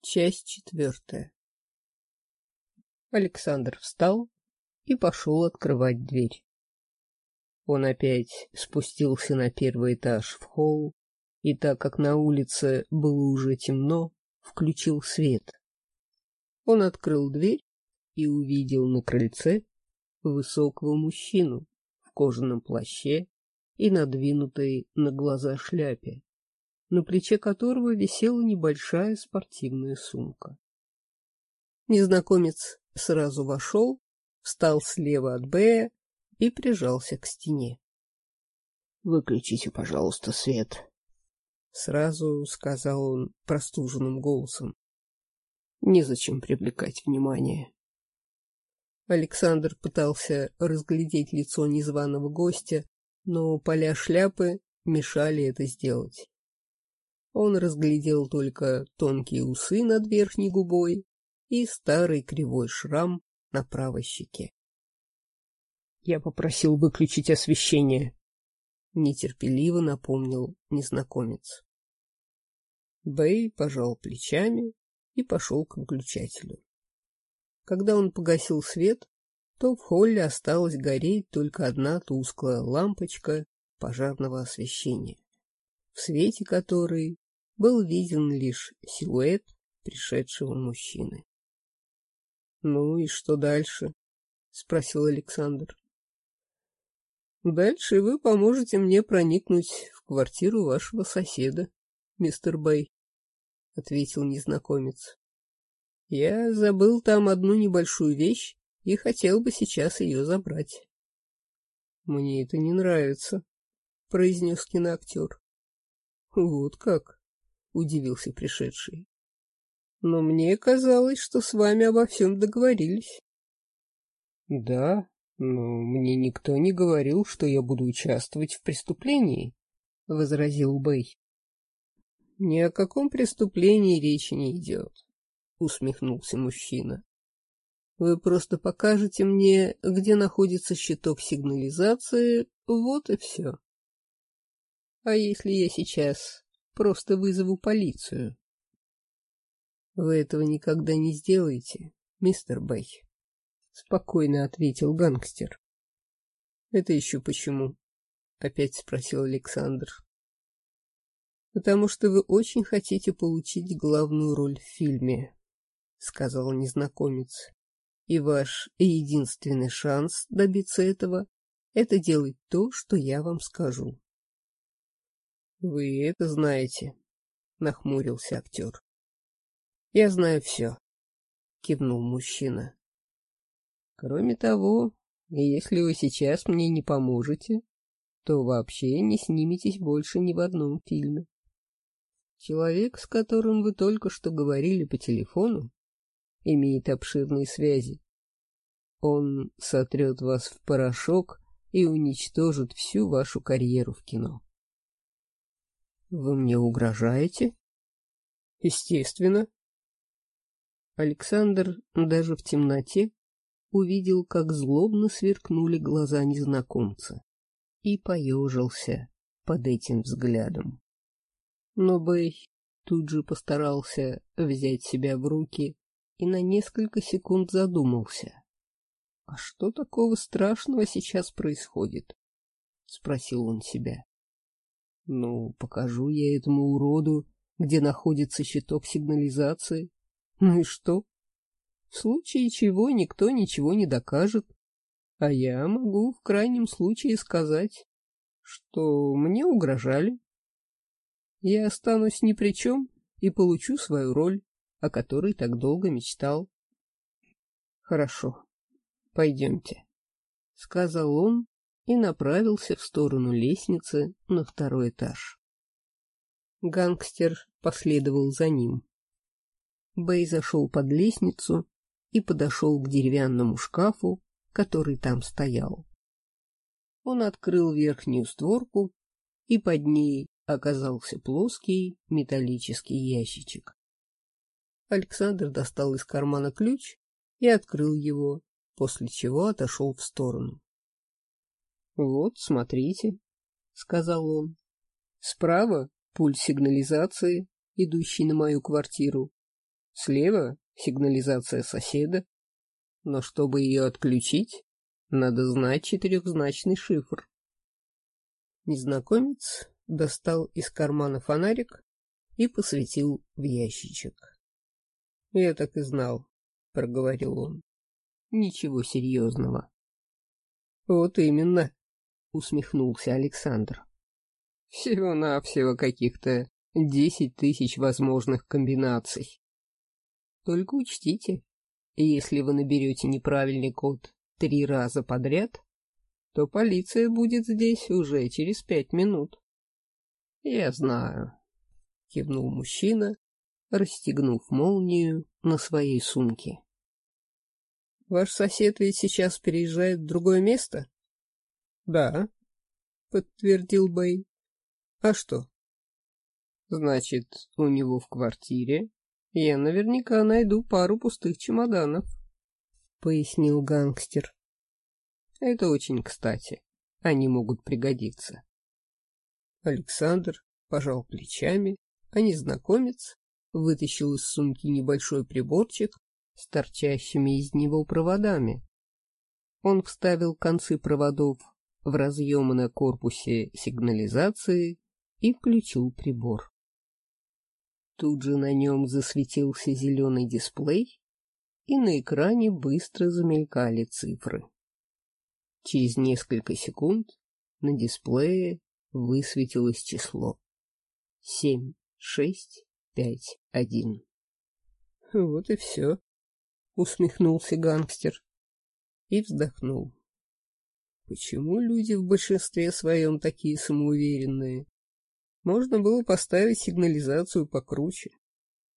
Часть четвертая. Александр встал и пошел открывать дверь. Он опять спустился на первый этаж в холл, и так как на улице было уже темно, включил свет. Он открыл дверь и увидел на крыльце высокого мужчину в кожаном плаще и надвинутой на глаза шляпе, на плече которого висела небольшая спортивная сумка. Незнакомец сразу вошел, встал слева от Бэя и прижался к стене. — Выключите, пожалуйста, свет, — сразу сказал он простуженным голосом. — Незачем привлекать внимание. Александр пытался разглядеть лицо незваного гостя, но поля шляпы мешали это сделать. Он разглядел только тонкие усы над верхней губой и старый кривой шрам на правой щеке. Я попросил выключить освещение, — нетерпеливо напомнил незнакомец. Бэй пожал плечами и пошел к выключателю. Когда он погасил свет, то в холле осталась гореть только одна тусклая лампочка пожарного освещения, в свете которой был виден лишь силуэт пришедшего мужчины. — Ну и что дальше? — спросил Александр. — Дальше вы поможете мне проникнуть в квартиру вашего соседа, мистер Бэй, — ответил незнакомец. — Я забыл там одну небольшую вещь и хотел бы сейчас ее забрать. — Мне это не нравится, — произнес киноактер. — Вот как? — удивился пришедший но мне казалось, что с вами обо всем договорились. — Да, но мне никто не говорил, что я буду участвовать в преступлении, — возразил Бэй. — Ни о каком преступлении речи не идет, — усмехнулся мужчина. — Вы просто покажете мне, где находится щиток сигнализации, вот и все. А если я сейчас просто вызову полицию? Вы этого никогда не сделаете, мистер Бэй, — спокойно ответил гангстер. — Это еще почему? — опять спросил Александр. — Потому что вы очень хотите получить главную роль в фильме, — сказал незнакомец. — И ваш единственный шанс добиться этого — это делать то, что я вам скажу. — Вы это знаете, — нахмурился актер. Я знаю все, — кивнул мужчина. Кроме того, если вы сейчас мне не поможете, то вообще не сниметесь больше ни в одном фильме. Человек, с которым вы только что говорили по телефону, имеет обширные связи. Он сотрет вас в порошок и уничтожит всю вашу карьеру в кино. — Вы мне угрожаете? — Естественно, Александр даже в темноте увидел, как злобно сверкнули глаза незнакомца и поежился под этим взглядом. Но Бэй тут же постарался взять себя в руки и на несколько секунд задумался. — А что такого страшного сейчас происходит? — спросил он себя. — Ну, покажу я этому уроду, где находится щиток сигнализации, ну и что? В случае чего никто ничего не докажет. А я могу в крайнем случае сказать, что мне угрожали. Я останусь ни при чем и получу свою роль, о которой так долго мечтал. Хорошо, пойдемте, — сказал он и направился в сторону лестницы на второй этаж. Гангстер последовал за ним. Бэй зашел под лестницу и подошел к деревянному шкафу, который там стоял. Он открыл верхнюю створку, и под ней оказался плоский металлический ящичек. Александр достал из кармана ключ и открыл его, после чего отошел в сторону. — Вот, смотрите, — сказал он. — Справа пульт сигнализации, идущий на мою квартиру. Слева сигнализация соседа, но чтобы ее отключить, надо знать четырехзначный шифр. Незнакомец достал из кармана фонарик и посветил в ящичек. — Я так и знал, — проговорил он. — Ничего серьезного. — Вот именно, — усмехнулся Александр. — Всего-навсего каких-то десять тысяч возможных комбинаций. Только учтите, если вы наберете неправильный код три раза подряд, то полиция будет здесь уже через пять минут. — Я знаю, — кивнул мужчина, расстегнув молнию на своей сумке. — Ваш сосед ведь сейчас переезжает в другое место? — Да, — подтвердил Бэй. — А что? — Значит, у него в квартире я наверняка найду пару пустых чемоданов, — пояснил гангстер. Это очень кстати. Они могут пригодиться. Александр пожал плечами, а незнакомец вытащил из сумки небольшой приборчик с торчащими из него проводами. Он вставил концы проводов в разъемы на корпусе сигнализации и включил прибор. Тут же на нем засветился зеленый дисплей, и на экране быстро замелькали цифры. Через несколько секунд на дисплее высветилось число. Семь, шесть, пять, один. — Вот и все, — усмехнулся гангстер и вздохнул. Почему люди в большинстве своем такие самоуверенные? Можно было поставить сигнализацию покруче.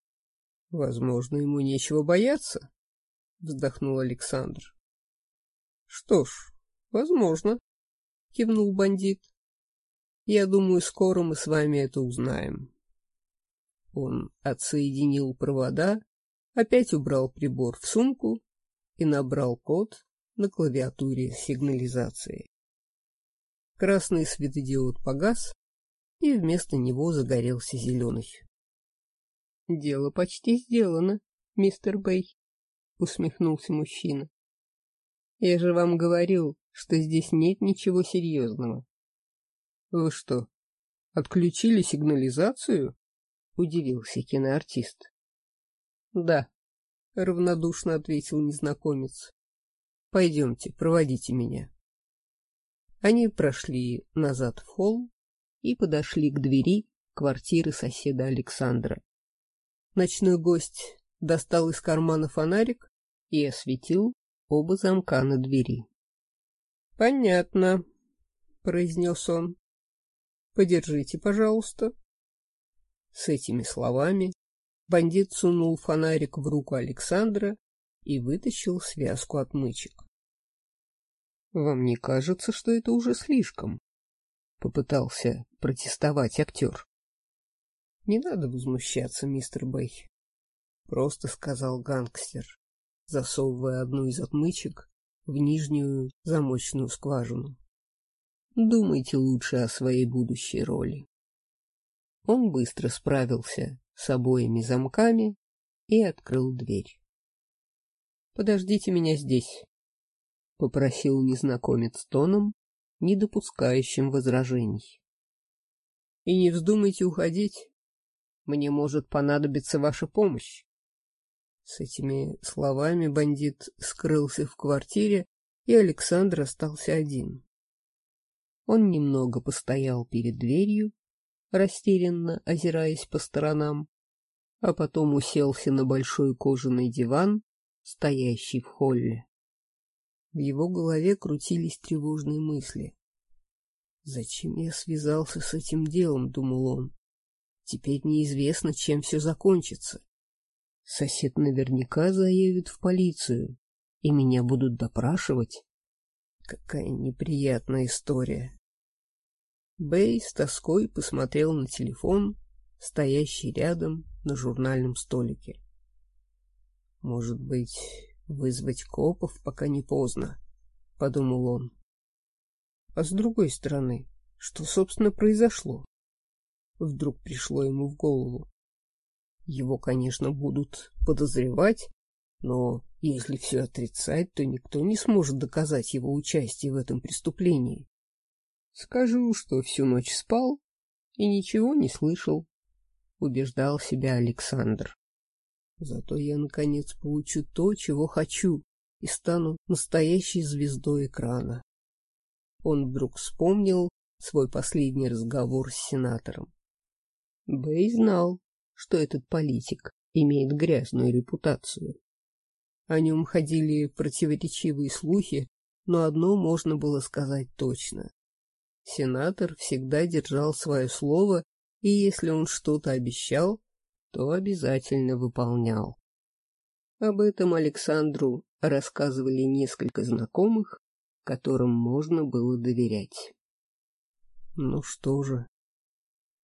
— Возможно, ему нечего бояться, — вздохнул Александр. — Что ж, возможно, — кивнул бандит. — Я думаю, скоро мы с вами это узнаем. Он отсоединил провода, опять убрал прибор в сумку и набрал код на клавиатуре сигнализации. Красный светодиод погас, и вместо него загорелся зеленый. — Дело почти сделано, мистер Бэй, — усмехнулся мужчина. — Я же вам говорил, что здесь нет ничего серьезного. — Вы что, отключили сигнализацию? — удивился киноартист. — Да, — равнодушно ответил незнакомец. — Пойдемте, проводите меня. Они прошли назад в холл и подошли к двери квартиры соседа Александра. Ночной гость достал из кармана фонарик и осветил оба замка на двери. — Понятно, — произнес он. — Подержите, пожалуйста. С этими словами бандит сунул фонарик в руку Александра и вытащил связку отмычек. — Вам не кажется, что это уже слишком? — попытался протестовать актер. — Не надо возмущаться, мистер Бэй, — просто сказал гангстер, засовывая одну из отмычек в нижнюю замочную скважину. — Думайте лучше о своей будущей роли. Он быстро справился с обоими замками и открыл дверь. — Подождите меня здесь, — попросил незнакомец тоном, не допускающим возражений. — И не вздумайте уходить. Мне может понадобиться ваша помощь. С этими словами бандит скрылся в квартире, и Александр остался один. Он немного постоял перед дверью, растерянно озираясь по сторонам, а потом уселся на большой кожаный диван, стоящий в холле. В его голове крутились тревожные мысли. «Зачем я связался с этим делом?» — думал он. «Теперь неизвестно, чем все закончится. Сосед наверняка заявит в полицию, и меня будут допрашивать. Какая неприятная история. Бэй с тоской посмотрел на телефон, стоящий рядом на журнальном столике. «Может быть, вызвать копов, пока не поздно», — подумал он. А с другой стороны, что, собственно, произошло? Вдруг пришло ему в голову. Его, конечно, будут подозревать, но если все отрицать, то никто не сможет доказать его участие в этом преступлении. Скажу, что всю ночь спал и ничего не слышал, убеждал себя Александр. Зато я, наконец, получу то, чего хочу, и стану настоящей звездой экрана. Он вдруг вспомнил свой последний разговор с сенатором. Бэй знал, что этот политик имеет грязную репутацию. О нем ходили противоречивые слухи, но одно можно было сказать точно. Сенатор всегда держал свое слово, и если он что-то обещал, то обязательно выполнял. Об этом Александру рассказывали несколько знакомых, которым можно было доверять. Ну что же,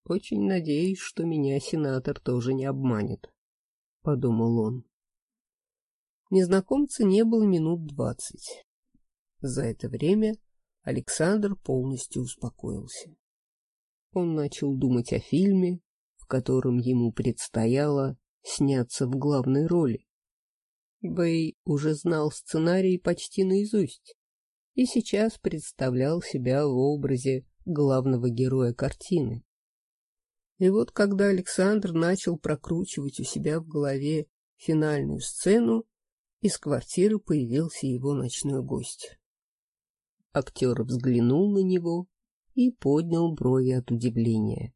очень надеюсь, что меня сенатор тоже не обманет, — подумал он. Незнакомца не было минут двадцать. За это время Александр полностью успокоился. Он начал думать о фильме, в котором ему предстояло сняться в главной роли. Бэй уже знал сценарий почти наизусть и сейчас представлял себя в образе главного героя картины. И вот когда Александр начал прокручивать у себя в голове финальную сцену, из квартиры появился его ночной гость. Актер взглянул на него и поднял брови от удивления.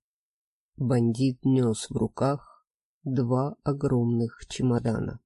Бандит нес в руках два огромных чемодана.